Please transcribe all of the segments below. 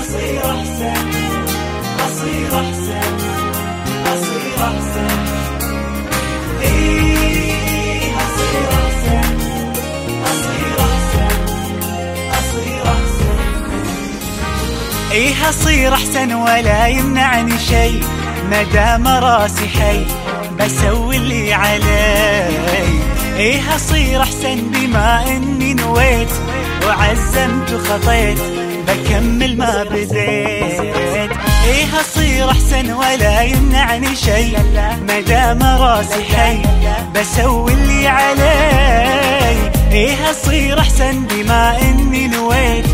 أصير أحسن أصير أحسن إيه أصير أحسن ولا يمنعني شيء مدام راسي حي بسوي اللي علي. إيه اصير أحسن بما إني نويت وعزمت وخطيت بكمل ما بديت إيه اصير أحسن ولا يمنعني شيء مدام راسي حي بسوي اللي علي. إيه اصير أحسن بما إني نويت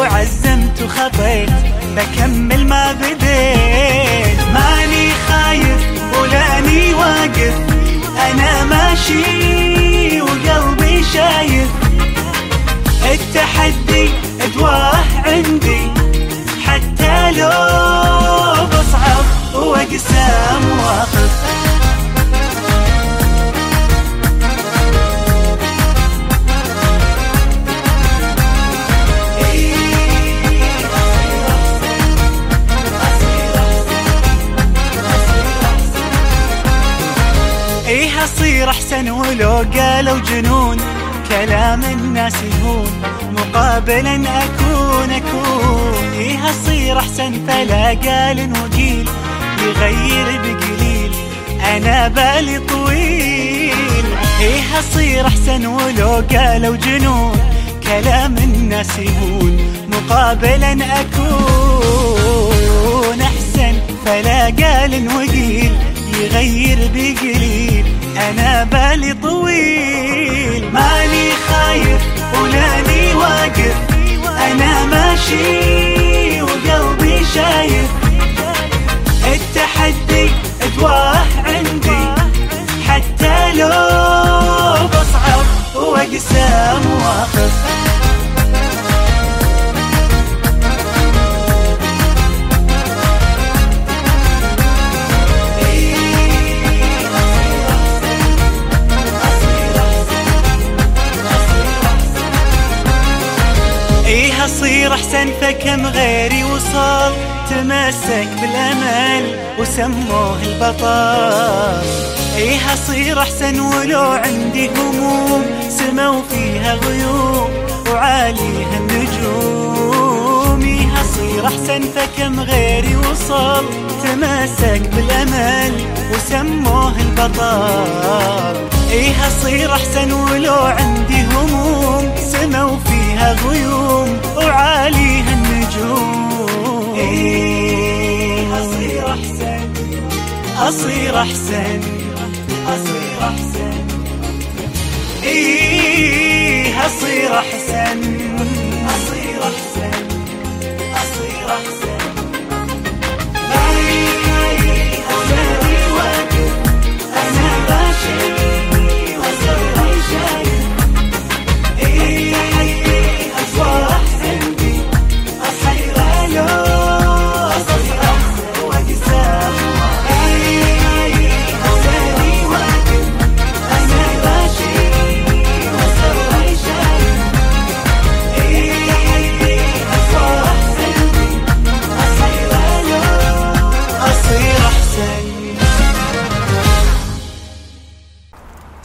وعزمت وخطيت بكمل ما بديت ماني خايف ولاني واقف. أنا ماشي وقلبي شايف. التحدي أحسن ولو قالوا جنون كلام الناس يهون مقابلا أكون أكون. إيه اصير أحسن فلا قال وقيل يغير بقليل أنا بالي طويل. إيه اصير أحسن ولو قالوا جنون كلام الناس يهون مقابلا أكون. أحسن فلا قال وقيل أنا بالي طويل ماني خايف ولاني واقف. أنا ماشي وقلبي شايف. التحدي أدواه عندي حتى لو بصعب واقسى مواقف اصير احسن فكم غيري وصل تمسك بالأمل وسموه البطل إيه أصير احسن ولو عندي هموم سموا فيها غيوم وعاليها النجوم. إيه أصير احسن فكم غيري وصل تمسك بالأمل وسموه البطل إيه أصير احسن ولو عندي هموم سموا فيها غيوم وعاليها النجوم. إيه أصير أحسن. أصير أحسن. أصير أحسن. إيه أصير أحسن.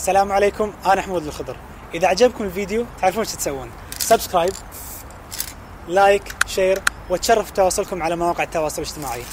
السلام عليكم أنا حمود الخضر. إذا عجبكم الفيديو تعرفون إيش تسوون. subscribe like share وأتشرف بتواصلكم على مواقع التواصل الاجتماعي.